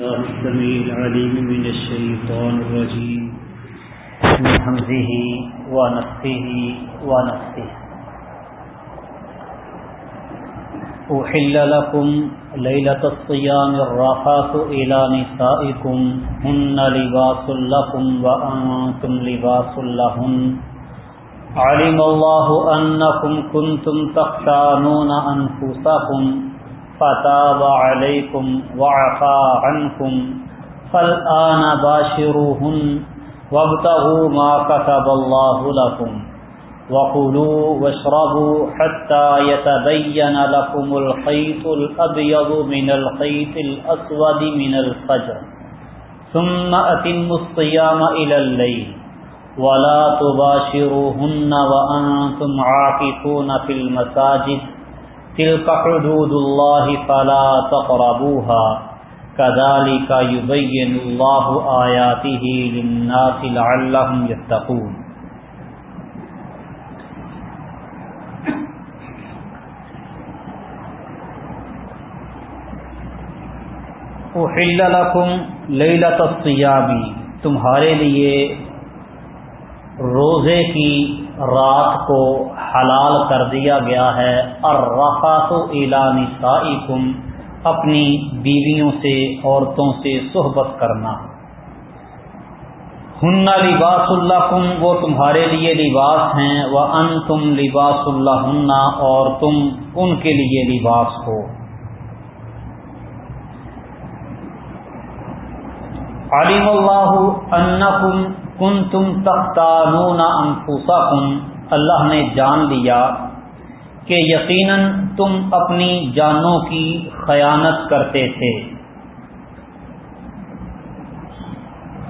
الله السميع العليم من الشيطان الرجيم. من همزه ونفخه ونفخه. أحل لكم ليلة الصيام الرافات إلى نسائكم. هن لباس لكم وأنتم لباس لهن. علم الله أنكم كنتم تختانون أنفسكم. فتاب عليكم وعفى عنكم فالآن باشروهن وابتغوا ما كتب الله لكم وقلوا واشربوا حتى يتبين لكم الخيط الأبيض من الخيط الأسود من الفجر ثم أتموا الصيام إلى الليل ولا تباشروهن وأنتم عاكفون في المساجد تلك حدود الله فلا تقربوها كذلك يبين الله آياته للناس لعلهم يتقون. احل لکم لیلت الصیابی تمہارے لیے روزے کی رات کو حلال کر دیا گیا ہے۔ اور رفاط نسائکم، اپنی بیویوں سے، عورتوں سے صحبت کرنا۔ ہن لباس اللہ کم وہ تمہارے لیے لباس ہیں۔ وہ ان تم لباس اللہ ہننا اور تم ان کے لیے لباس ہو۔ علیم اللہ انکم کن تم تختانون انفسکم، اللہ نے جان لیا کہ یقیناً تم اپنی جانوں کی خیانت کرتے تھے۔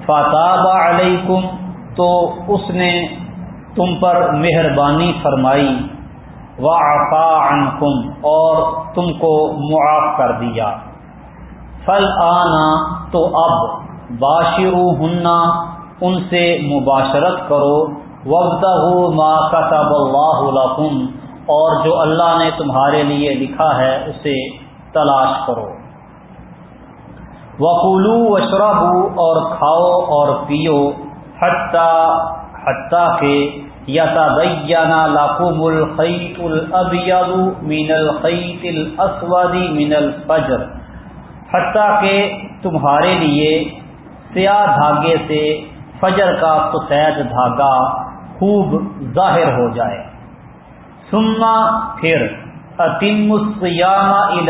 فاتاب علیکم تو اس نے تم پر مہربانی فرمائی۔ وعفا عنکم اور تم کو معاف کر دیا۔ فل آنا تو اب باشرو ہننا ان سے مباشرت کرو۔ وقت ہو ماں کتب اللہ اور جو اللہ نے تمہارے لیے لکھا ہے، اسے تلاش کرو۔ وقولو وشرب اور کھاؤ اور پیو، حتیٰ حتیٰ کہ یتبینا لکم الخیط الابیض من الخیط الاسود من الفجر، حتیٰ کہ تمہارے لیے سیاہ دھاگے سے فجر کا سفید دھاگا خوب ظاہر ہو جائے۔ سما پھر اتم السیام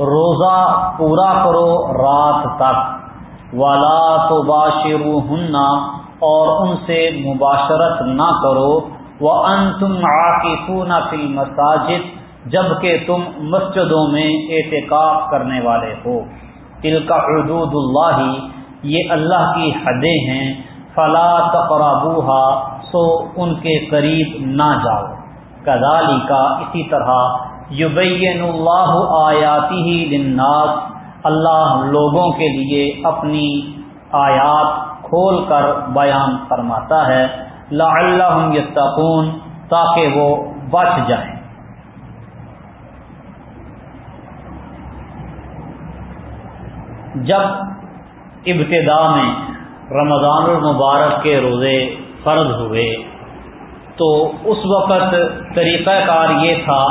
روزہ پورا کرو رات تک۔ والا تو باشرو اور ان سے مباشرت نہ کرو۔ وہ ان تم عاقفون فی مساجد جبکہ تم مسجدوں میں اعتکاف کرنے والے ہو۔ تل کا حدود اللہ یہ اللہ کی حدیں ہیں، فلا تقربوہا سو ان کے قریب نہ جاؤ۔ کدالی کا اسی طرح یبین اللہ آیاتی ہی لناس اللہ لوگوں کے لیے اپنی آیات کھول کر بیان فرماتا ہے۔ لعلہم یتقون، تاکہ وہ بچ جائیں۔ جب ابتدا میں رمضان المبارک کے روزے فرض ہوئے۔ تو اس وقت طریقہ کار یہ تھا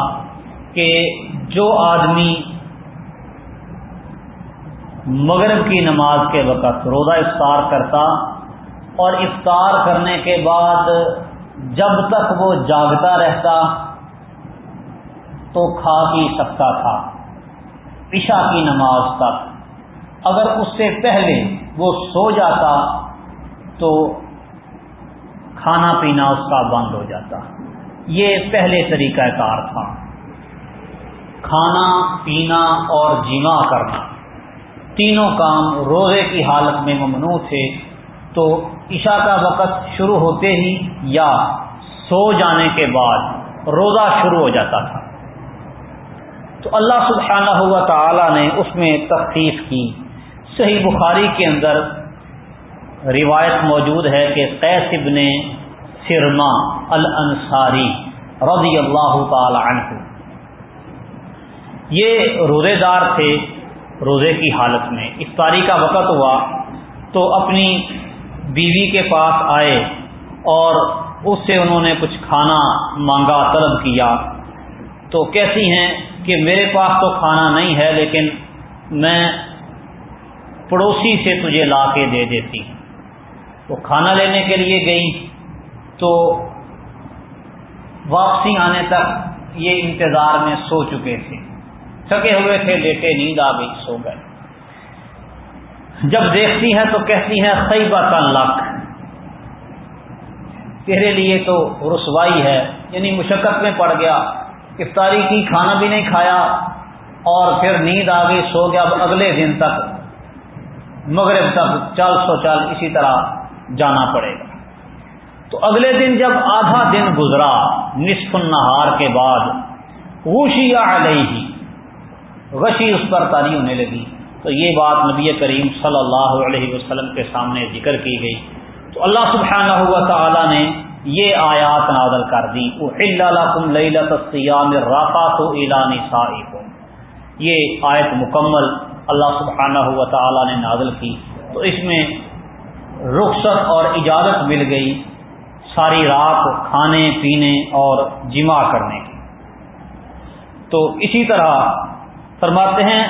کہ جو آدمی مغرب کی نماز کے وقت روزہ افطار کرتا اور افطار کرنے کے بعد جب تک وہ جاگتا رہتا تو کھا پی سکتا تھا، عشاء کی نماز تک۔ اگر اس سے پہلے وہ سو جاتا تو کھانا پینا اس کا بند ہو جاتا۔ یہ پہلے طریقہ کار تھا۔ کھانا، پینا اور جمع کرنا۔ تینوں کام روزے کی حالت میں ممنوع تھے۔ تو عشاء کا وقت شروع ہوتے ہی یا سو جانے کے بعد روزہ شروع ہو جاتا تھا۔ تو اللہ سبحانہ ہوا تعالی نے اس میں تخفیف کی۔ صحیح بخاری کے اندر روایت موجود ہے کہ قیس ابن سرما الانصاری رضی اللہ تعالی عنہ۔ یہ روزے دار تھے روزے کی حالت میں۔ افطاری کا وقت ہوا تو اپنی بیوی کے پاس آئے اور اس سے انہوں نے کچھ کھانا مانگا، طلب کیا۔ تو کیسی ہیں کہ میرے پاس تو کھانا نہیں ہے لیکن میں پڑوسی سے تجھے لا کے دے دیتی۔ وہ کھانا لینے کے لیے گئی تو واپسی آنے تک یہ انتظار میں سو چکے تھے۔ تھکے ہوئے تھے، لیٹے، نیند آ گئی، سو گئے۔ جب دیکھتی ہیں تو کہتی ہیں خیبہ کا لک۔ تیرے لیے تو رسوائی ہے۔ یعنی مشقت میں پڑ گیا۔ افطاری کی کھانا بھی نہیں کھایا اور پھر نیند آ گئی، سو گیا۔ اب اگلے دن تک مغرب تک چل سو چل اسی طرح جانا پڑے گا۔ تو اگلے دن جب آدھا دن گزرا، نصف النہار کے بعد، غوشی علیہ ہی غشی اس پر تاری ہونے لگی۔ تو یہ بات نبی کریم صلی اللہ علیہ وسلم کے سامنے ذکر کی گئی۔ تو اللہ سبحانہ ہوا تعالی نے یہ آیات نازل کر دی۔ رافا تو اعلان یہ آیت مکمل اللہ سبحانہ ہوا تعالی نے نازل کی تو اس میں رخصت اور اجازت مل گئی ساری رات کھانے پینے اور جمع کرنے کی۔ تو اسی طرح فرماتے ہیں،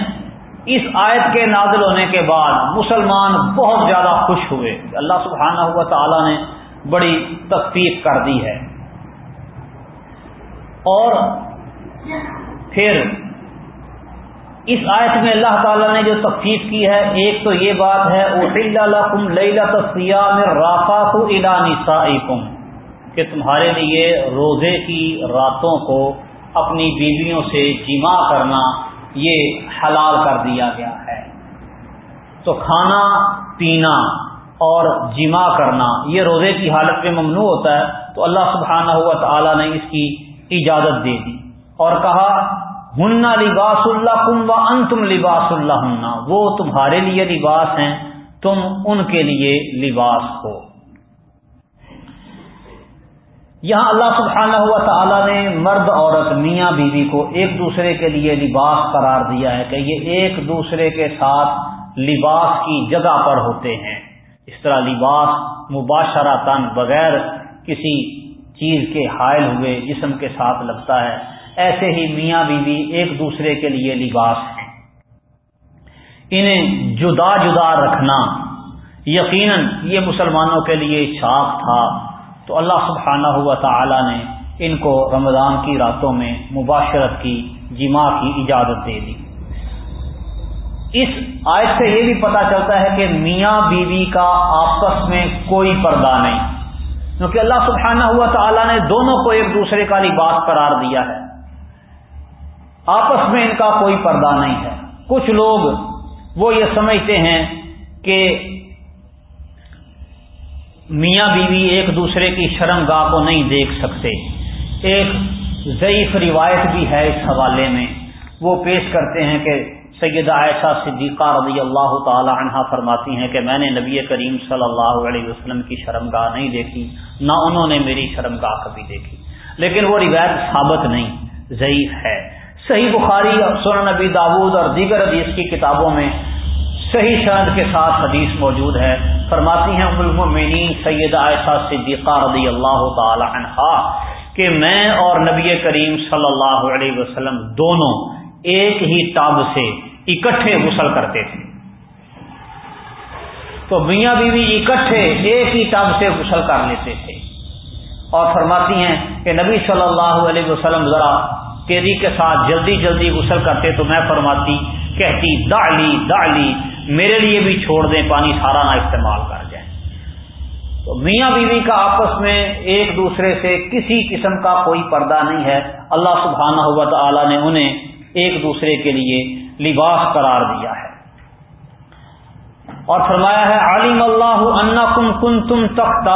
اس آیت کے نازل ہونے کے بعد مسلمان بہت زیادہ خوش ہوئے۔ اللہ سبحانہ ہوا تعالیٰ نے بڑی تخفیف کر دی ہے۔ اور پھر اس آیت میں اللہ تعالیٰ نے جو تخفیف کی ہے، ایک تو یہ بات ہے کہ تمہارے لیے روزے کی راتوں کو اپنی بیویوں سے جمع کرنا یہ حلال کر دیا گیا ہے۔ تو کھانا، پینا اور جمع کرنا یہ روزے کی حالت میں ممنوع ہوتا ہے، تو اللہ سبحانہ ہوا تعالیٰ نے اس کی اجازت دے دی۔ اور کہا ہننا لباس اللہ کم و ان تم لباس اللہ ہننا وہ تمہارے لیے لباس ہیں، تم ان کے لیے لباس ہو۔ یہاں اللہ سبحانہ ہوا تعالیٰ نے مرد، عورت، میاں، بیوی کو ایک دوسرے کے لیے لباس قرار دیا ہے کہ یہ ایک دوسرے کے ساتھ لباس کی جگہ پر ہوتے ہیں۔ اس طرح لباس مباشرہ تن بغیر کسی چیز کے حائل ہوئے جسم کے ساتھ لگتا ہے۔ ایسے ہی میاں بیوی ایک دوسرے کے لیے لباس ہیں۔ انہیں جدا جدا رکھنا، یقیناً یہ مسلمانوں کے لیے شاخ تھا۔ تو اللہ سبحانہ ہوا تعالی نے ان کو رمضان کی راتوں میں مباشرت کی جمع کی اجازت دے دی۔ اس آیت سے یہ بھی پتا چلتا ہے کہ میاں بیوی کا آپس میں کوئی پردہ نہیں۔ کیونکہ اللہ سبحانہ ہوا تعالیٰ نے دونوں کو ایک دوسرے کا لباس قرار دیا ہے۔ آپس میں ان کا کوئی پردہ نہیں ہے۔ کچھ لوگ وہ یہ سمجھتے ہیں کہ میاں بیوی ایک دوسرے کی شرم گاہ کو نہیں دیکھ سکتے۔ ایک ضعیف روایت بھی ہے اس حوالے میں۔ وہ پیش کرتے ہیں کہ سیدہ عائشہ صدیقہ رضی اللہ تعالی عنہ فرماتی ہیں کہ میں نے نبی کریم صلی اللہ علیہ وسلم کی شرم گاہ نہیں دیکھی، نہ انہوں نے میری شرم گاہ کبھی دیکھی۔ لیکن وہ روایت ثابت نہیں، ضعیف ہے۔ صحیح بخاری اور نبی داود اور دیگر حدیث کی کتابوں میں صحیح شرد کے ساتھ حدیث موجود ہے۔ فرماتی ہیں ام المؤمنین سید عائشہ صدیقہ رضی اللہ تعالی عنہا کہ میں اور نبی کریم صلی اللہ علیہ وسلم دونوں ایک ہی ٹاب سے اکٹھے غسل کرتے تھے۔ تو میاں بیوی اکٹھے ایک ہی ٹب سے غسل کر لیتے تھے۔ اور فرماتی ہیں کہ نبی صلی اللہ علیہ وسلم ذرا تیری کے ساتھ جلدی جلدی غسل کرتے تو میں فرماتی، کہتی دالی دالی میرے لیے بھی چھوڑ دیں، پانی سارا نہ استعمال کر جائیں۔ تو میاں بیوی کا آپس میں ایک دوسرے سے کسی قسم کا کوئی پردہ نہیں ہے۔ اللہ سبحانہ ہوا تعالی نے انہیں ایک دوسرے کے لیے لباس قرار دیا ہے۔ اور فرمایا ہے عالم اللہ کم کن تم تک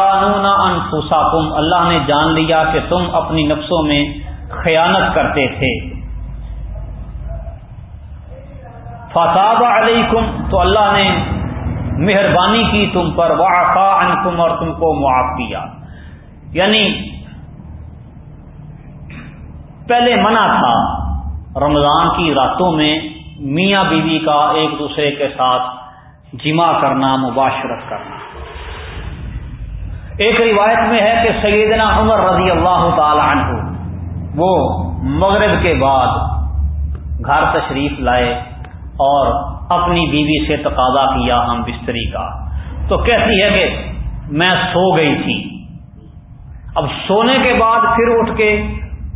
اللہ نے جان لیا کہ تم اپنی نفسوں میں خیانت کرتے تھے۔ فصاب علیکم تو اللہ نے مہربانی کی تم پر، وعفا عنکم اور تم کو معاف کیا۔ یعنی پہلے منع تھا رمضان کی راتوں میں میاں بیوی کا ایک دوسرے کے ساتھ جمع کرنا، مباشرت کرنا۔ ایک روایت میں ہے کہ سیدنا عمر رضی اللہ تعالی عنہ وہ مغرب کے بعد گھر تشریف لائے اور اپنی بیوی سے تقاضا کیا ہم بستری کا۔ تو کہتی ہے کہ میں سو گئی تھی۔ اب سونے کے بعد پھر اٹھ کے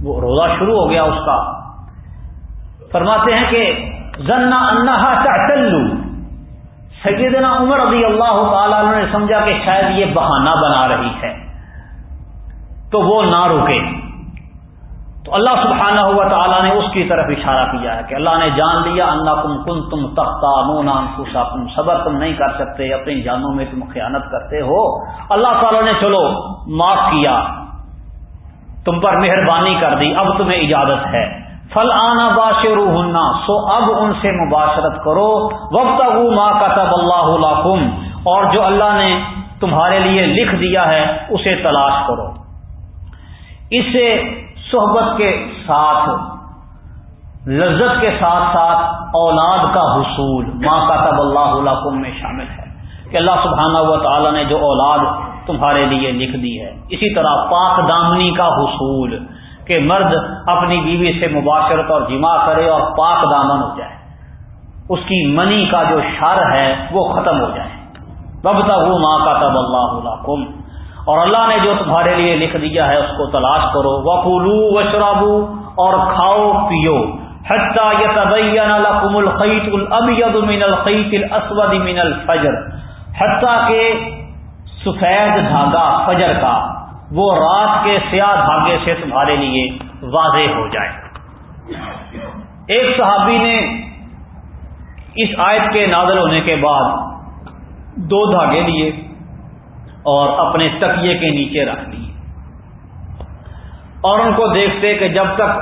وہ روزہ شروع ہو گیا اس کا۔ فرماتے ہیں کہ زنا انہا چلو سیدنا عمر رضی اللہ تعالی نے سمجھا کہ شاید یہ بہانہ بنا رہی ہے۔ تو وہ نہ رکے۔ تو اللہ سبحانہ ہوا تعالیٰ نے اس کی طرف اشارہ کیا ہے کہ اللہ نے جان لیا اللہ کم کن تم تختہ نونا خوشا تم صبر تم نہیں کر سکتے، اپنی جانوں میں تم خیانت کرتے ہو۔ اللہ تعالیٰ نے چلو، معاف کیا۔ تم پر مہربانی کر دی، اب تمہیں اجازت ہے۔ فل آنا باشر سو اب ان سے مباشرت کرو۔ وقت ماں کا اللہ اور جو اللہ نے تمہارے لیے لکھ دیا ہے، اسے تلاش کرو۔ اسے صحبت کے ساتھ، لذت کے ساتھ ساتھ اولاد کا حصول، ماں کا تب اللہ میں شامل ہے۔ کہ اللہ سبحانہ و تعالی نے جو اولاد تمہارے لیے لکھ دی ہے۔ اسی طرح پاک دامنی کا حصول، کہ مرد اپنی بیوی سے مباشرت اور جمع کرے اور پاک دامن ہو جائے۔ اس کی منی کا جو شر ہے، وہ ختم ہو جائے۔ بب تک ماں کا تب اللہ اور اللہ نے جو تمہارے لیے لکھ دیا ہے اس کو تلاش کرو۔ وقولو وشرابو اور کھاؤ، پیو۔ حتیٰ یتبین لکم الخیط الابید من الخیط الاسود من الفجر۔ حتیٰ کہ سفید دھاگا فجر کا، وہ رات کے سیاہ دھاگے سے تمہارے لیے واضح ہو جائے۔ ایک صحابی نے اس آیت کے نازل ہونے کے بعد دو دھاگے لیے۔ اور اپنے تکیے کے نیچے رکھ دیے۔ اور ان کو دیکھتے کہ جب تک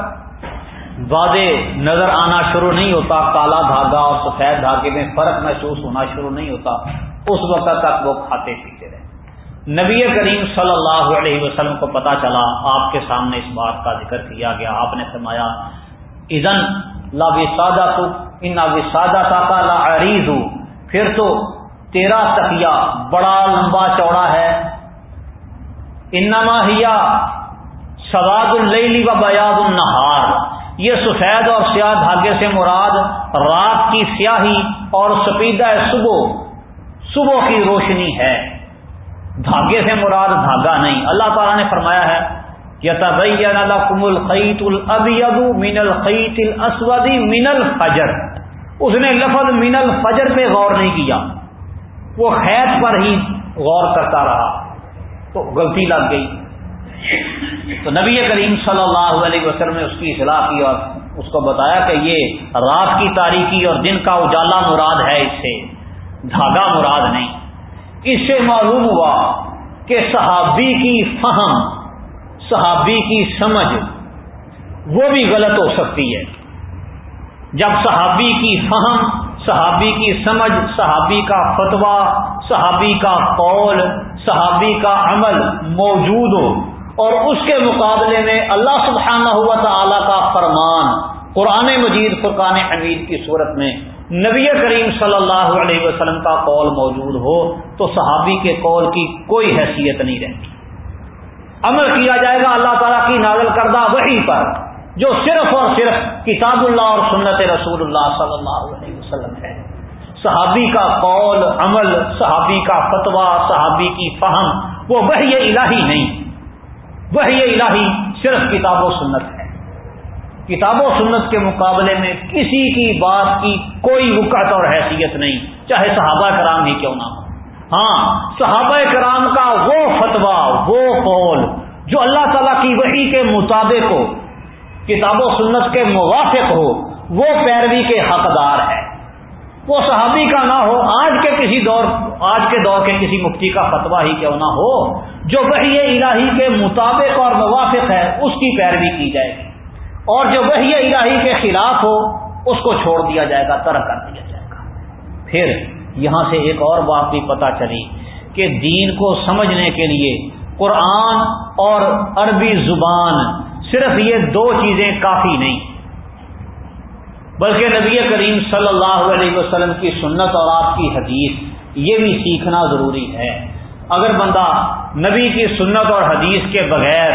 واضح نظر آنا شروع نہیں ہوتا، کالا دھاگا اور سفید دھاگے میں فرق محسوس ہونا شروع نہیں ہوتا، اس وقت تک وہ کھاتے پیتے رہے۔ نبی کریم صلی اللہ علیہ وسلم کو پتا چلا، آپ کے سامنے اس بات کا ذکر کیا گیا۔ آپ نے فرمایا ادن لا وسادہ تو ان وسادہ کا لا عریض پھر تو تیرا تکیا بڑا لمبا چوڑا ہے۔ انما ہیا سواد اللیلی و بیاد النہار۔ یہ سفید اور سیاہ دھاگے سے مراد رات کی سیاہی اور سپیدہ صبح صبح کی روشنی ہے۔ دھاگے سے مراد دھاگا نہیں۔ اللہ تعالیٰ نے فرمایا ہے، یتبین لکم الخیط الابیض من الخیط الاسود من الفجر۔ اس نے لفظ من الفجر پہ غور نہیں کیا۔ وہ خیت پر ہی غور کرتا رہا تو غلطی لگ گئی۔ تو نبی کریم صلی اللہ علیہ وسلم نے اس کی اصلاح کی اور اس کو بتایا کہ یہ رات کی تاریخی اور دن کا اجالا مراد ہے، اس سے دھاگا مراد نہیں۔ اس سے معلوم ہوا کہ صحابی کی فہم، صحابی کی سمجھ وہ بھی غلط ہو سکتی ہے۔ جب صحابی کی فہم صحابی کی سمجھ، صحابی کا فتویٰ، صحابی کا قول، صحابی کا عمل موجود ہو۔ اور اس کے مقابلے میں اللہ سبحانہ ہوا تعالی کا فرمان قرآن مجید، فرقان حمید کی صورت میں نبی کریم صلی اللہ علیہ وسلم کا قول موجود ہو تو صحابی کے قول کی کوئی حیثیت نہیں رہتی۔ عمل کیا جائے گا اللہ تعالیٰ کی نازل کردہ وہی پر۔ جو صرف اور صرف کتاب اللہ اور سنت رسول اللہ صلی اللہ علیہ وسلم ہے۔ صحابی کا قول، عمل، صحابی کا فتویٰ، صحابی کی فہم، وہ وہی الہی نہیں۔ وہی الہی صرف کتاب و سنت ہے۔ کتاب و سنت کے مقابلے میں کسی کی بات کی کوئی وقت اور حیثیت نہیں، چاہے صحابہ کرام ہی کیوں نہ ہو۔ ہاں صحابہ کرام کا وہ فتویٰ، وہ قول جو اللہ تعالیٰ کی وحی کے مطابق ہو کتاب و سنت کے موافق ہو، وہ پیروی کے حقدار ہے وہ صحابی کا نہ ہو، آج کے کسی دور، آج کے دور کے کسی مفتی کا فتویٰ ہی کیوں نہ ہو، جو وہی الہی کے مطابق اور موافق ہے، اس کی پیروی کی جائے گی۔ اور جو وہی الہی کے خلاف ہو، اس کو چھوڑ دیا جائے گا ترک کر دیا جائے گا۔ پھر یہاں سے ایک اور بات بھی پتا چلی کہ دین کو سمجھنے کے لیے قرآن اور عربی زبان صرف یہ دو چیزیں کافی نہیں۔ بلکہ نبی کریم صلی اللہ علیہ وسلم کی سنت اور آپ کی حدیث، یہ بھی سیکھنا ضروری ہے۔ اگر بندہ نبی کی سنت اور حدیث کے بغیر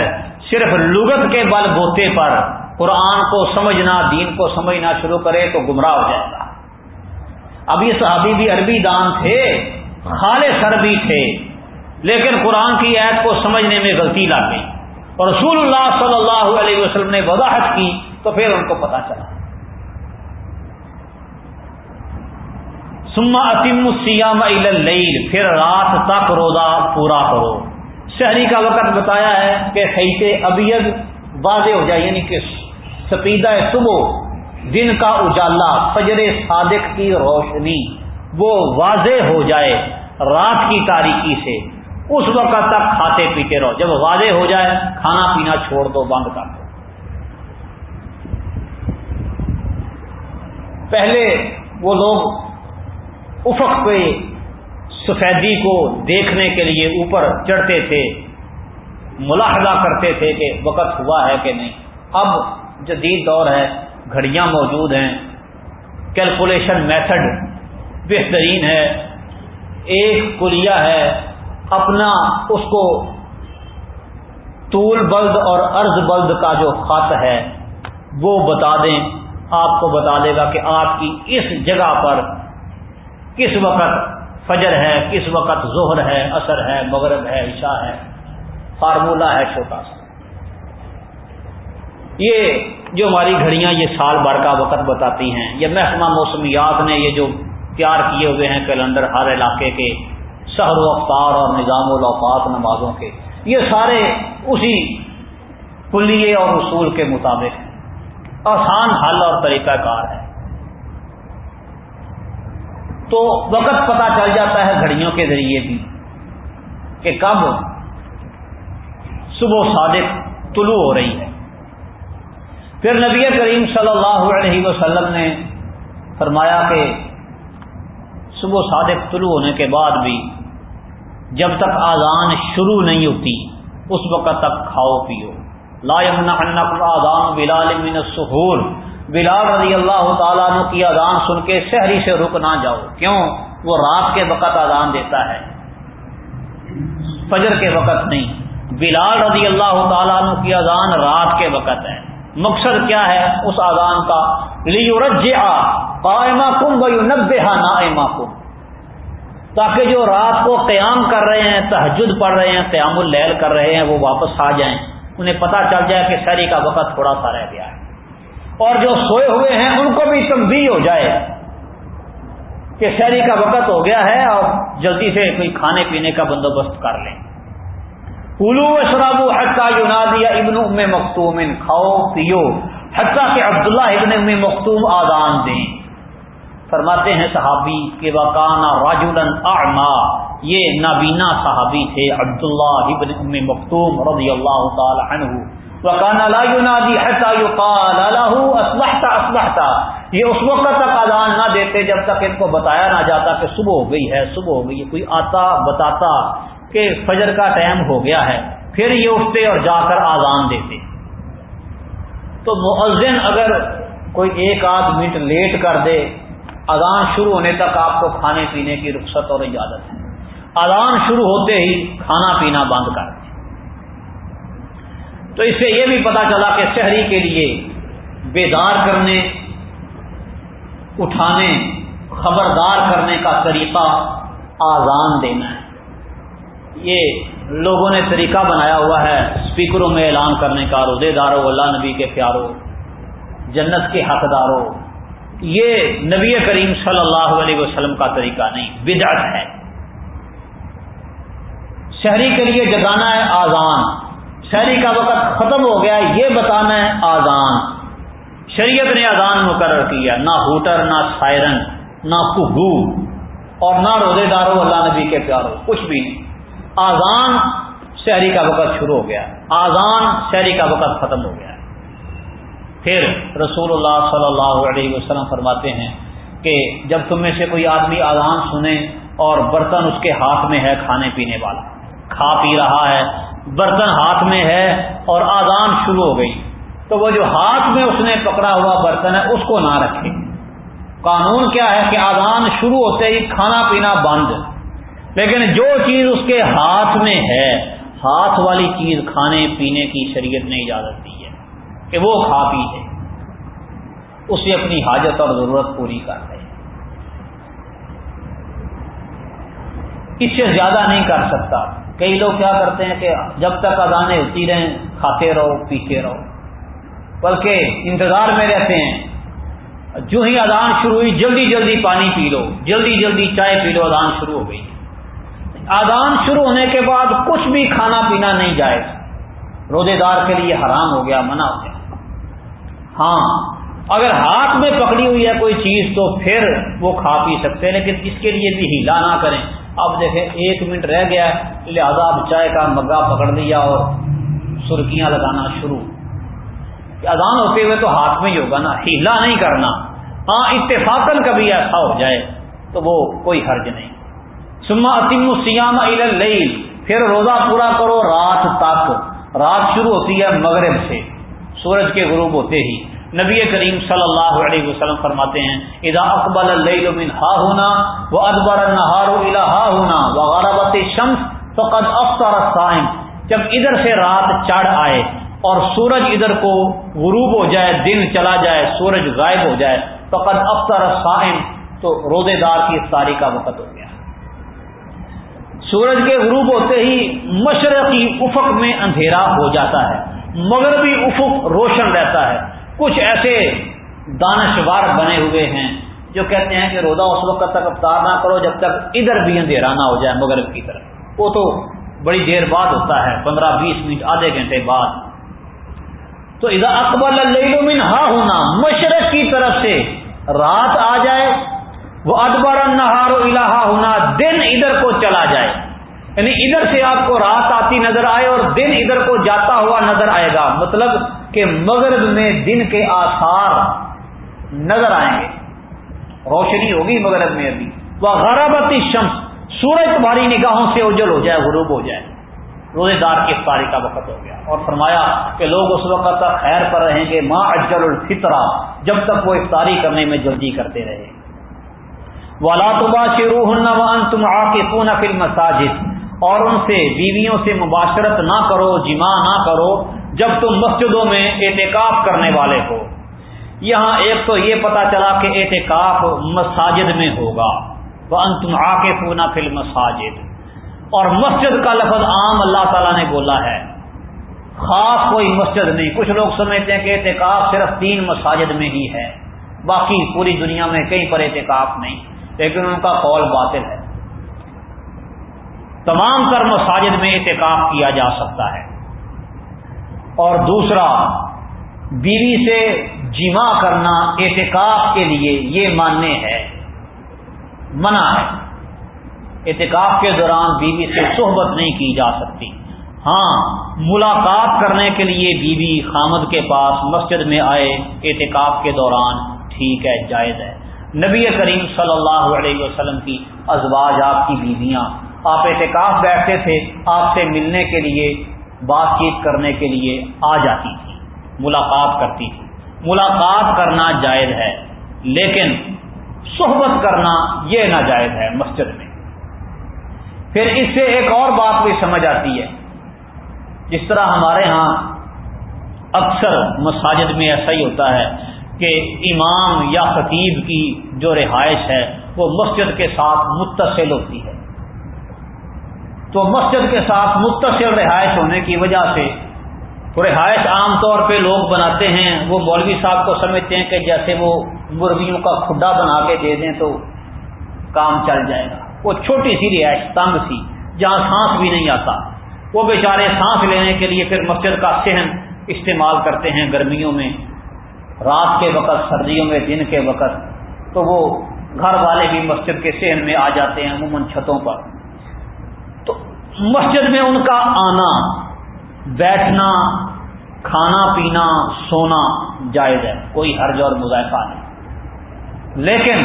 صرف لغت کے بل بوتے پر قرآن کو سمجھنا، دین کو سمجھنا شروع کرے تو گمراہ ہو جائے گا۔ اب یہ صحابی بھی عربی دان تھے خالے سر بھی تھے، لیکن قرآن کی عید کو سمجھنے میں غلطی لا گئی۔ اور رسول اللہ صلی اللہ علیہ وسلم نے وضاحت کی تو پھر ان کو پتا چلا۔ سما اتم سیام پھر رات تک روزہ پورا کرو۔ شہری کا وقت بتایا ہے کہ خیتے ابیض واضح ہو جائے یعنی کہ سپیدہ صبح، دن کا اجالا، فجر صادق کی روشنی، وہ واضح ہو جائے رات کی تاریکی سے۔ اس وقت تک کھاتے پیتے رہو۔ جب واضح ہو جائے، کھانا پینا چھوڑ دو، بند کر دو۔ پہلے وہ لوگ افق پہ سفیدی کو دیکھنے کے لیے اوپر چڑھتے تھے، ملاحظہ کرتے تھے کہ وقت ہوا ہے کہ نہیں۔ اب جدید دور ہے، گھڑیاں موجود ہیں۔ کیلکولیشن میتھڈ بہترین ہے۔ ایک کلیا ہے۔ اپنا اس کو طول بلد اور ارض بلد کا جو خط ہے، وہ بتا دیں۔ آپ کو بتا دے گا کہ آپ کی اس جگہ پر کس وقت فجر ہے، کس وقت ظہر ہے اثر ہے، مغرب ہے، عشاء ہے۔ فارمولہ ہے چھوٹا سا۔ یہ جو ہماری گھڑیاں یہ سال بھر کا وقت بتاتی ہیں، یہ محکمہ موسمیات نے یہ جو تیار کیے ہوئے ہیں کیلنڈر ہر علاقے کے شہر و افطار اور نظام الاوقات نمازوں کے، یہ سارے اسی کلیے اور اصول کے مطابق آسان حل اور طریقہ کار ہے تو وقت پتا چل جاتا ہے گھڑیوں کے ذریعے بھی کہ کب صبح صادق طلوع ہو رہی ہے۔ پھر نبی کریم صلی اللہ علیہ وسلم نے فرمایا کہ صبح صادق طلوع ہونے کے بعد بھی جب تک آزان شروع نہیں ہوتی، اس وقت تک کھاؤ پیو۔ لا آزان بلال من السحور۔ بلال رضی اللہ تعالیٰ عنہ کی اذان سن کے شہری سے رک نہ جاؤ۔ کیوں؟ وہ رات کے وقت اذان دیتا ہے۔ فجر کے وقت نہیں۔ بلال رضی اللہ تعالیٰ عنہ کی اذان رات کے وقت ہے۔ مقصد کیا ہے؟ اس اذان کا۔ لیورج قائمہ کم بھائی نبے نائمہ کم تاکہ جو رات کو قیام کر رہے ہیں تحجد پڑھ رہے ہیں، قیام اللیل کر رہے ہیں، وہ واپس آ جائیں، انہیں پتہ چل جائے کہ شہری کا وقت تھوڑا سا رہ گیا ہے۔ اور جو سوئے ہوئے ہیں، ان کو بھی تنظیم ہو جائے کہ شہری کا وقت ہو گیا ہے اور جلدی سے کوئی کھانے پینے کا بندوبست کر لیں۔ پلو شرابو حقہ یونادیا ابن ام مختوم کھاؤ، پیو حقہ کہ عبداللہ ابن ام مختوم آدان دیں۔ فرماتے ہیں صحابی کہ وکانا راجولن اعما یہ نابینا صحابی تھے، عبداللہ ابن ام مختوم رضی اللہ تعالی عنہ۔ وکانا لا ينادي حتى يقال له اصبحت اصبحت یہ اس وقت تک اذان نہ دیتے جب تک ان کو بتایا نہ جاتا کہ صبح ہو گئی ہے، صبح ہو گئی ہے۔ کوئی آتا بتاتا کہ فجر کا ٹائم ہو گیا ہے، پھر یہ اٹھتے اور جا کر آزان دیتے۔ تو مؤذن اگر کوئی ایک آدھ منٹ لیٹ کر دے اذان شروع ہونے تک آپ کو کھانے پینے کی رخصت اور اجازت ہے۔ اذان شروع ہوتے ہی کھانا پینا بند کر۔ دیں تو اس سے یہ بھی پتا چلا کہ شہری کے لیے بیدار کرنے، اٹھانے، خبردار کرنے کا طریقہ آزان دینا ہے۔ یہ لوگوں نے طریقہ بنایا ہوا ہے اسپیکروں میں اعلان کرنے کا، روزے داروں، اللہ نبی کے پیاروں، جنت کے حقداروں یہ نبی کریم صلی اللہ علیہ وسلم کا طریقہ نہیں، بدعت ہے۔ شہری کے لیے جگانا ہے آزان شہری کا وقت ختم ہو گیا، یہ بتانا ہے آزان شریعت نے آزان مقرر کیا، نہ ہوٹر نہ سائرن، نہ کگو اور نہ روزے دارو، اللہ نبی کے پیارو کچھ بھی نہیں۔ آزان شہری کا وقت شروع ہو گیا۔ آزان شہری کا وقت ختم ہو گیا۔ پھر رسول اللہ صلی اللہ علیہ وسلم فرماتے ہیں کہ جب تم میں سے کوئی آدمی آزان سنے اور برتن اس کے ہاتھ میں ہے کھانے پینے والا، کھا پی رہا ہے، برتن ہاتھ میں ہے اور آزان شروع ہو گئی، تو وہ جو ہاتھ میں اس نے پکڑا ہوا برتن ہے اس کو نہ رکھے۔ قانون کیا ہے کہ آزان شروع ہوتے ہی کھانا پینا بند۔ لیکن جو چیز اس کے ہاتھ میں ہے، ہاتھ والی چیز کھانے پینے کی شریعت نے اجازت دی کہ وہ کھا پی لے اسے اپنی حاجت اور ضرورت پوری کر لے اس سے زیادہ نہیں کر سکتا۔ کئی لوگ کیا کرتے ہیں کہ جب تک ادانے ہوتی رہیں، کھاتے رہو، پیتے رہو۔ بلکہ انتظار میں رہتے ہیں۔ جو ہی ادان شروع ہوئی، جلدی جلدی پانی پی لو، جلدی جلدی چائے پی لو ادان شروع ہو گئی۔ آدان شروع ہونے کے بعد کچھ بھی کھانا پینا نہیں جائے روزے دار کے لیے حرام ہو گیا، منع ہو گیا۔ ہاں اگر ہاتھ میں پکڑی ہوئی ہے کوئی چیز تو پھر وہ کھا پی سکتے ہیں، لیکن اس کے لیے بھی ہیلا نہ کریں۔ اب دیکھیں، ایک منٹ رہ گیا لہذا اب چائے کا مگا پکڑ لیا اور سرخیاں لگانا شروع۔ اذان ہوتے ہوئے تو ہاتھ میں ہی ہوگا نا، ہیلا نہیں کرنا۔ ہاں اتفاقن کبھی ایسا ہو جائے تو وہ کوئی حرج نہیں۔ سما اتم سیام اللیل پھر روزہ پورا کرو رات تک۔ رات شروع ہوتی ہے مغرب سے۔ سورج کے غروب ہوتے ہی نبی کریم صلی اللہ علیہ وسلم فرماتے ہیں، اذا اقبل اللیل من ہا ہونا وہ ادبر النہار الى ہا ہونا وہ غربت شمس فقد افطر الصائم۔ جب ادھر سے رات چڑھ آئے اور سورج ادھر کو غروب ہو جائے، دن چلا جائے، سورج غائب ہو جائے، فقد افطر الصائم، تو روزے دار کی افطاری کا وقت ہو گیا۔ سورج کے غروب ہوتے ہی مشرقی افق میں اندھیرا ہو جاتا ہے۔ مغربی افق روشن رہتا ہے۔ کچھ ایسے دانشوار بنے ہوئے ہیں جو کہتے ہیں کہ روزہ اس وقت تک افطار نہ کرو جب تک ادھر بھی اندھیرا نہ ہو جائے مغرب کی طرف۔ وہ تو بڑی دیر بعد ہوتا ہے، پندرہ بیس منٹ، آدھے گھنٹے بعد۔ تو ادھر اکبر اللہ ہا ہونا، مشرق کی طرف سے رات آ جائے، وہ ادبر نہار و الہا ہونا، دن ادھر کو چلا جائے۔ یعنی ادھر سے آپ کو رات آتی نظر آئے اور دن ادھر کو جاتا ہوا نظر آئے گا۔ مطلب کہ مغرب میں دن کے آثار نظر آئیں گے۔ روشنی ہوگی مغرب میں ابھی۔ وہ غربتی شمس سورج تمہاری نگاہوں سے اجل ہو جائے، غروب ہو جائے۔ روزے دار کی افطاری کا وقت ہو گیا۔ اور فرمایا کہ لوگ اس وقت تک خیر پر رہیں گے۔ ماں اجل الفطرہ جب تک وہ افطاری کرنے میں جلدی کرتے رہے والا تبا شروح تم آ کے پونا فل مساجد اور ان سے بیویوں سے مباشرت نہ کرو جمع نہ کرو، جب تم مسجدوں میں احتکاف کرنے والے ہو۔ یہاں ایک تو یہ پتا چلا کہ احتکاف مساجد میں ہوگا۔ وہ ان تم آ کے پونا فل مساجد اور مسجد کا لفظ عام اللہ تعالیٰ نے بولا ہے۔ خاص کوئی مسجد نہیں۔ کچھ لوگ سمجھتے ہیں کہ احتکاف صرف تین مساجد میں ہی ہے۔ باقی پوری دنیا میں کہیں پر احتکاف نہیں، لیکن ان کا قول باطل ہے۔ تمام تر مساجد میں احتکاب کیا جا سکتا ہے۔ اور دوسرا، بیوی سے جمع کرنا احتکاب کے لیے یہ ماننے ہے، منع ہے۔ احتکاب کے دوران بیوی سے صحبت نہیں کی جا سکتی۔ ہاں ملاقات کرنے کے لیے بیوی خامد کے پاس مسجد میں آئے احتکاب کے دوران ٹھیک ہے، جائز ہے۔ نبی کریم صلی اللہ علیہ وسلم کی ازواج آپ کی بیویاں آپ احتکاف بیٹھتے تھے، آپ سے ملنے کے لیے، بات چیت کرنے کے لیے آ جاتی تھی، ملاقات کرتی تھی۔ ملاقات کرنا جائز ہے، لیکن صحبت کرنا یہ ناجائز ہے مسجد میں۔ پھر اس سے ایک اور بات بھی سمجھ آتی ہے۔ جس طرح ہمارے ہاں اکثر مساجد میں ایسا ہی ہوتا ہے کہ امام یا خطیب کی جو رہائش ہے، وہ مسجد کے ساتھ متصل ہوتی ہے۔ تو مسجد کے ساتھ متصل رہائش ہونے کی وجہ سے رہائش عام طور پہ لوگ بناتے ہیں، وہ مولوی صاحب کو سمجھتے ہیں کہ جیسے وہ مرغیوں کا کھڈا بنا کے دے دیں تو کام چل جائے گا۔ وہ چھوٹی سی رہائش، تنگ سی، جہاں سانس بھی نہیں آتا۔ وہ بیچارے سانس لینے کے لیے پھر مسجد کا صحن استعمال کرتے ہیں گرمیوں میں، رات کے وقت، سردیوں میں، دن کے وقت۔ تو وہ گھر والے بھی مسجد کے سہن میں آ جاتے ہیں، عموماً چھتوں پر۔ مسجد میں ان کا آنا، بیٹھنا، کھانا پینا، سونا جائز ہے، کوئی حرج اور مذائقہ نہیں۔ لیکن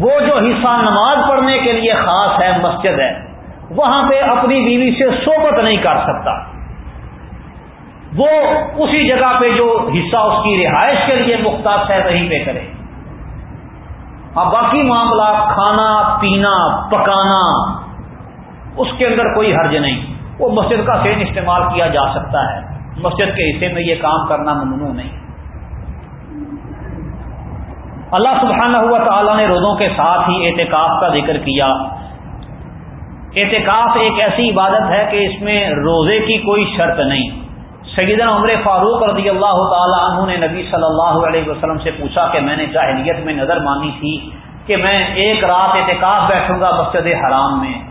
وہ جو حصہ نماز پڑھنے کے لیے خاص ہے، مسجد ہے، وہاں پہ اپنی بیوی سے صحبت نہیں کر سکتا۔ وہ اسی جگہ پہ جو حصہ اس کی رہائش کے لیے مختص ہے، وہیں پہ کرے۔ ہاں باقی معاملات، کھانا، پینا، پکانا اس کے اندر کوئی حرج نہیں۔ وہ مسجد کا سین استعمال کیا جا سکتا ہے۔ مسجد کے حصے میں یہ کام کرنا ممنوع نہیں۔ اللہ سبحانہ ہوا تعالیٰ نے روزوں کے ساتھ ہی اعتکاف کا ذکر کیا۔ اعتکاف ایک ایسی عبادت ہے کہ اس میں روزے کی کوئی شرط نہیں۔ سیدنا عمر فاروق رضی اللہ تعالیٰ عنہ نے نبی صلی اللہ علیہ وسلم سے پوچھا کہ میں نے جاہلیت میں نظر مانی تھی کہ میں ایک رات اعتکاف بیٹھوں گا مسجد حرام میں۔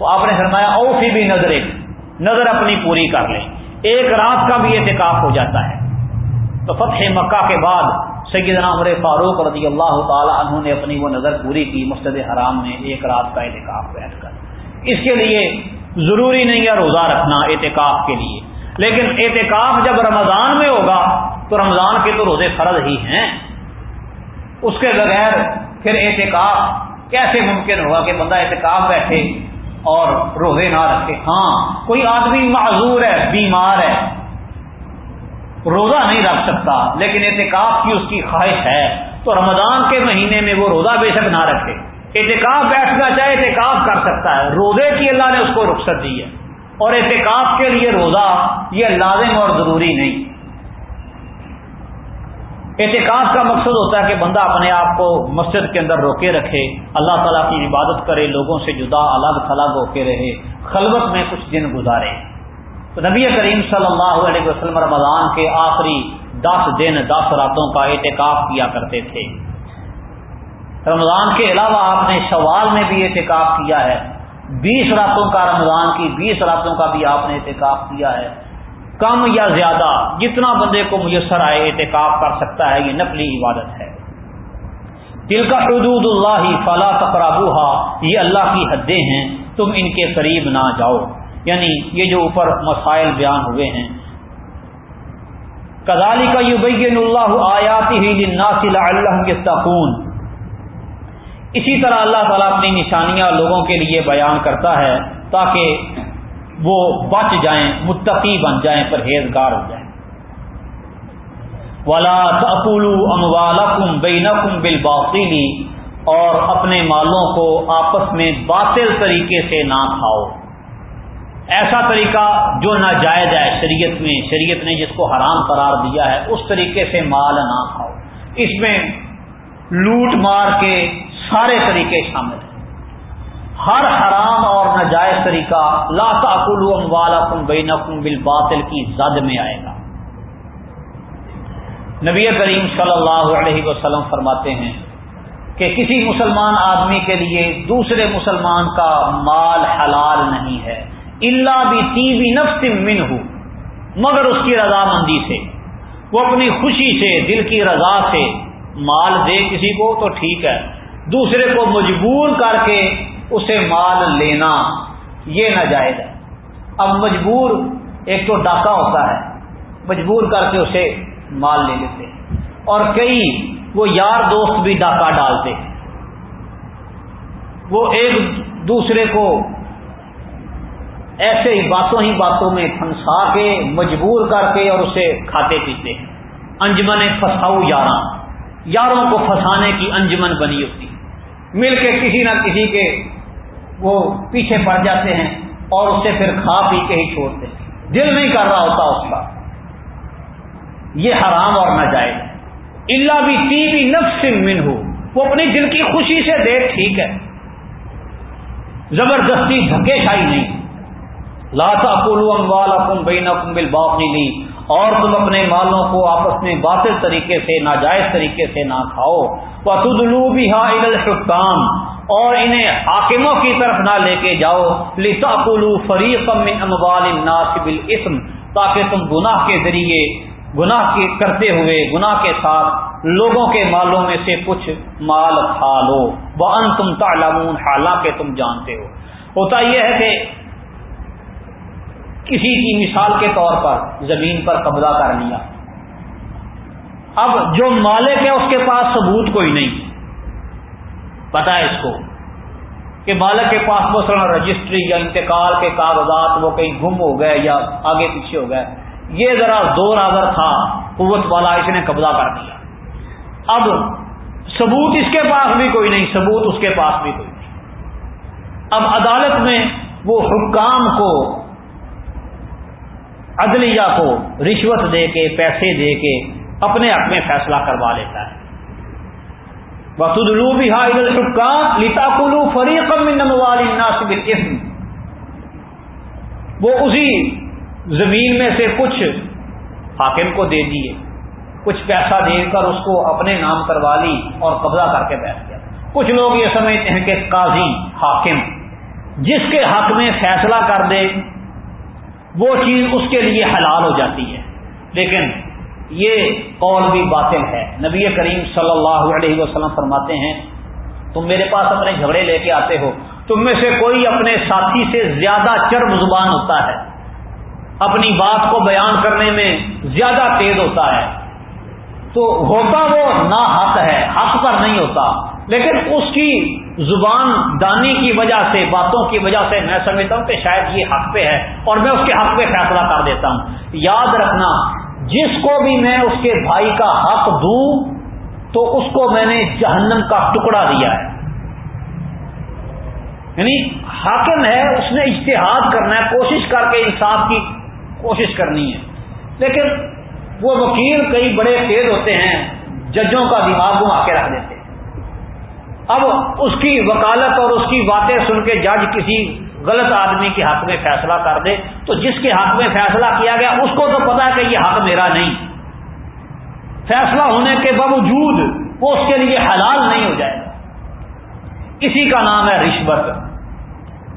تو آپ نے فرمایا او فی بھی نظر نظر اپنی پوری کر لیں۔ ایک رات کا بھی اعتکاف ہو جاتا ہے۔ تو فتح مکہ کے بعد سیدنا عمر فاروق رضی اللہ تعالی عنہ نے اپنی وہ نظر پوری کی، مسجد حرام میں ایک رات کا اعتکاف بیٹھ کر۔ اس کے لیے ضروری نہیں ہے روزہ رکھنا اعتکاف کے لیے۔ لیکن اعتکاف جب رمضان میں ہوگا، تو رمضان کے تو روزے فرض ہی ہیں۔ اس کے بغیر پھر اعتکاف کیسے ممکن ہوگا کہ بندہ اعتکاف بیٹھے اور روزے نہ رکھے۔ ہاں کوئی آدمی معذور ہے، بیمار ہے، روزہ نہیں رکھ سکتا، لیکن احتکاب کی اس کی خواہش ہے، تو رمضان کے مہینے میں وہ روزہ بے شک نہ رکھے۔ احتکاب بیٹھنا چاہے احتکاب کر سکتا ہے، روزے کی اللہ نے اس کو رخصت دی ہے۔ اور احتکاب کے لیے روزہ یہ لازم اور ضروری نہیں۔ احتکاب کا مقصد ہوتا ہے کہ بندہ اپنے آپ کو مسجد کے اندر روکے رکھے، اللہ تعالیٰ کی عبادت کرے، لوگوں سے جدا، الگ تھلگ ہو کے رہے، خلوت میں کچھ دن گزارے۔ تو نبی کریم صلی اللہ علیہ وسلم رمضان کے آخری دس دن، دس راتوں کا احتکاب کیا کرتے تھے۔ رمضان کے علاوہ آپ نے شوال میں بھی احتکاب کیا ہے۔ بیس راتوں کا رمضان کی بیس راتوں کا بھی آپ نے احتکاب کیا ہے۔ کم یا زیادہ جتنا بندے کو میسر آئے احتکاب کر سکتا ہے، یہ نقلی عبادت ہے۔ دل کا حدود اللہ فلا تقرابوہا یہ اللہ کی حدیں ہیں، تم ان کے قریب نہ جاؤ۔ یعنی یہ جو اوپر مسائل بیان ہوئے ہیں۔ کدالی کا یبین اللہ آیاتی ہی اللہ اسی طرح اللہ تعالیٰ اپنی نشانیاں لوگوں کے لیے بیان کرتا ہے تاکہ وہ بچ جائیں متقی بن جائیں، پرہیزگار ہو جائیں۔ ولا اموالکم بینکم بالباطلی اور اپنے مالوں کو آپس میں باطل طریقے سے نہ کھاؤ۔ ایسا طریقہ جو ناجائز ہے شریعت میں، شریعت نے جس کو حرام قرار دیا ہے، اس طریقے سے مال نہ کھاؤ۔ اس میں لوٹ مار کے سارے طریقے شامل ہیں۔ ہر حرام اور ناجائز طریقہ لا تاکل اموالکم بینکم بالباطل کی زد میں آئے گا۔ نبی کریم صلی اللہ علیہ وسلم فرماتے ہیں کہ کسی مسلمان آدمی کے لیے دوسرے مسلمان کا مال حلال نہیں ہے۔ اللہ بھی تی بھی نفس من ہو مگر اس کی رضامندی سے، وہ اپنی خوشی سے، دل کی رضا سے مال دے کسی کو تو ٹھیک ہے۔ دوسرے کو مجبور کر کے اسے مال لینا، یہ ناجائز ہے۔ اب مجبور، ایک تو ڈاکہ ہوتا ہے، مجبور کر کے اسے مال لے لیتے اور کئی وہ یار دوست بھی ڈاکہ ڈالتے ہیں۔ وہ ایک دوسرے کو ایسے ہی باتوں ہی باتوں میں پھنسا کے، مجبور کر کے اور اسے کھاتے پیتے ہیں۔ انجمن پھنساؤ یار یاروں کو پھنسانے کی انجمن بنی ہوتی مل کے کسی نہ کسی کے وہ پیچھے پڑ جاتے ہیں اور اسے پھر کھا پی کے ہی چھوڑتے ہیں۔ دل نہیں کر رہا ہوتا اس کا۔ یہ حرام اور نہ جائے اللہ بھی تی بھی نفس من ہو وہ اپنی دل کی خوشی سے دے ٹھیک ہے۔ زبردستی دھکے شاہی نہیں۔ لاتا کلو اموال اکم بین اکم بل لی اور تم اپنے مالوں کو آپس میں باطل طریقے سے، ناجائز طریقے سے نہ کھاؤ۔ پتلو بھی ہا اور انہیں حاکموں کی طرف نہ لے کے جاؤ۔ لتا کلو فریق اموال ناصب الاسم تاکہ تم گناہ کے ذریعے گناہ کے کرتے ہوئے گناہ کے ساتھ لوگوں کے مالوں میں سے کچھ مال کھا لو۔ وہ ان تم تعلمون حالانکہ تم جانتے ہو۔ ہوتا یہ ہے کہ کسی کی مثال کے طور پر زمین پر قبضہ کر لیا۔ اب جو مالک ہے اس کے پاس ثبوت کوئی نہیں۔ پتا ہے اس کو کہ مالک کے پاس مثلا رجسٹری یا انتقال کے کاغذات وہ کہیں گم ہو گئے یا آگے پیچھے ہو گئے، یہ ذرا زور آگر تھا، قوت والا اس نے قبضہ کر دیا اب ثبوت اس کے پاس بھی کوئی نہیں، ثبوت اس کے پاس بھی کوئی نہیں۔ اب عدالت میں وہ حکام کو، عدلیہ کو رشوت دے کے، پیسے دے کے اپنے حق میں فیصلہ کروا لیتا ہے۔ بسود حکام لتا کلو فریقم وہ اسی زمین میں سے کچھ حاکم کو دے دیے، کچھ پیسہ دے کر اس کو اپنے نام کروا لی اور قبضہ کر کے بیٹھ گیا۔ کچھ لوگ یہ سمجھتے ہیں کہ قاضی حاکم، جس کے حق میں فیصلہ کر دے، وہ چیز اس کے لیے حلال ہو جاتی ہے۔ لیکن یہ قول بھی باطل ہے۔ نبی کریم صلی اللہ علیہ وسلم فرماتے ہیں، تم میرے پاس اپنے جھگڑے لے کے آتے ہو۔ تم میں سے کوئی اپنے ساتھی سے زیادہ چرب زبان ہوتا ہے۔ اپنی بات کو بیان کرنے میں زیادہ تیز ہوتا ہے۔ تو ہوتا وہ نہ حق ہے، حق پر نہیں ہوتا۔ لیکن اس کی زبان دانی کی وجہ سے، باتوں کی وجہ سے میں سمجھتا ہوں کہ شاید یہ حق پہ ہے اور میں اس کے حق پہ فیصلہ کر دیتا ہوں۔ یاد رکھنا جس کو بھی میں اس کے بھائی کا حق دوں تو اس کو میں نے جہنم کا ٹکڑا دیا ہے۔ یعنی حاکم ہے، اس نے اشتہاد کرنا ہے، کوشش کر کے انصاف کی کوشش کرنی ہے۔ لیکن وہ وکیل کئی بڑے تیز ہوتے ہیں، ججوں کا دماغ گھما کے رکھ دیتے ہیں۔ اب اس کی وکالت اور اس کی باتیں سن کے جج کسی غلط آدمی کے حق میں فیصلہ کر دے تو جس کے حق میں فیصلہ کیا گیا اس کو تو پتا ہے کہ یہ حق میرا نہیں۔ فیصلہ ہونے کے باوجود وہ اس کے لیے حلال نہیں ہو جائے گا۔ اسی کا نام ہے رشوت۔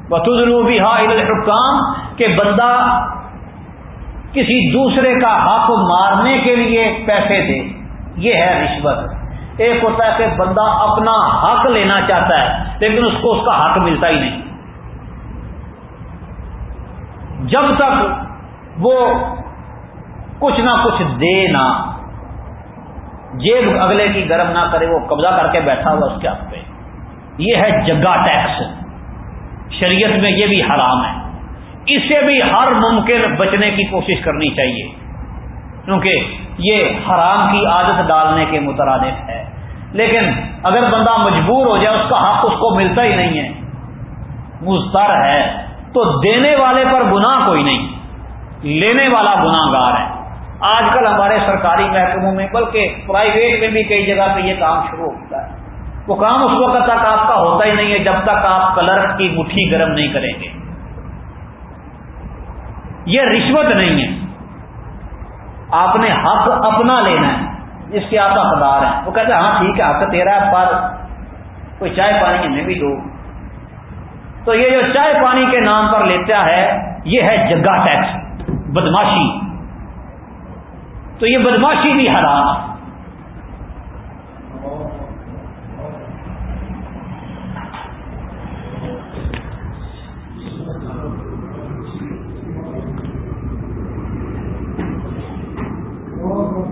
بطوبی ہا حکام کہ بندہ کسی دوسرے کا حق مارنے کے لیے پیسے دے۔ یہ ہے رشوت۔ ایک ہوتا ہے کہ بندہ اپنا حق لینا چاہتا ہے، لیکن اس کو اس کا حق ملتا ہی نہیں۔ جب تک وہ کچھ نہ کچھ دے نہ جیب اگلے کی گرم نہ کرے، وہ قبضہ کر کے بیٹھا ہوا اس کے حق پہ۔ یہ ہے جگہ ٹیکس۔ شریعت میں یہ بھی حرام ہے۔ اس سے بھی ہر ممکن بچنے کی کوشش کرنی چاہیے۔ کیونکہ یہ حرام کی عادت ڈالنے کے مترادف ہے۔ لیکن اگر بندہ مجبور ہو جائے، اس کا حق اس کو ملتا ہی نہیں ہے۔ مستر ہے۔ تو دینے والے پر گناہ کوئی نہیں۔ لینے والا گناہ گار ہے۔ آج کل ہمارے سرکاری محکموں میں، بلکہ پرائیویٹ میں بھی کئی جگہ پہ یہ کام شروع ہوتا ہے۔ وہ کام اس وقت تک آپ کا ہوتا ہی نہیں ہے جب تک آپ کلرک کی مٹھی گرم نہیں کریں گے۔ یہ رشوت نہیں ہے۔ آپ نے حق اپنا لینا ہے۔ جس کے آپ حقدار ہیں وہ کہتے ہیں ہاں ٹھیک ہے، حق تیرا پر کوئی چائے پانی ہمیں بھی دو۔ تو یہ جو چائے پانی کے نام پر لیتا ہے، یہ ہے جگہ ٹیکس، بدماشی۔ تو یہ بدماشی بھی حرام۔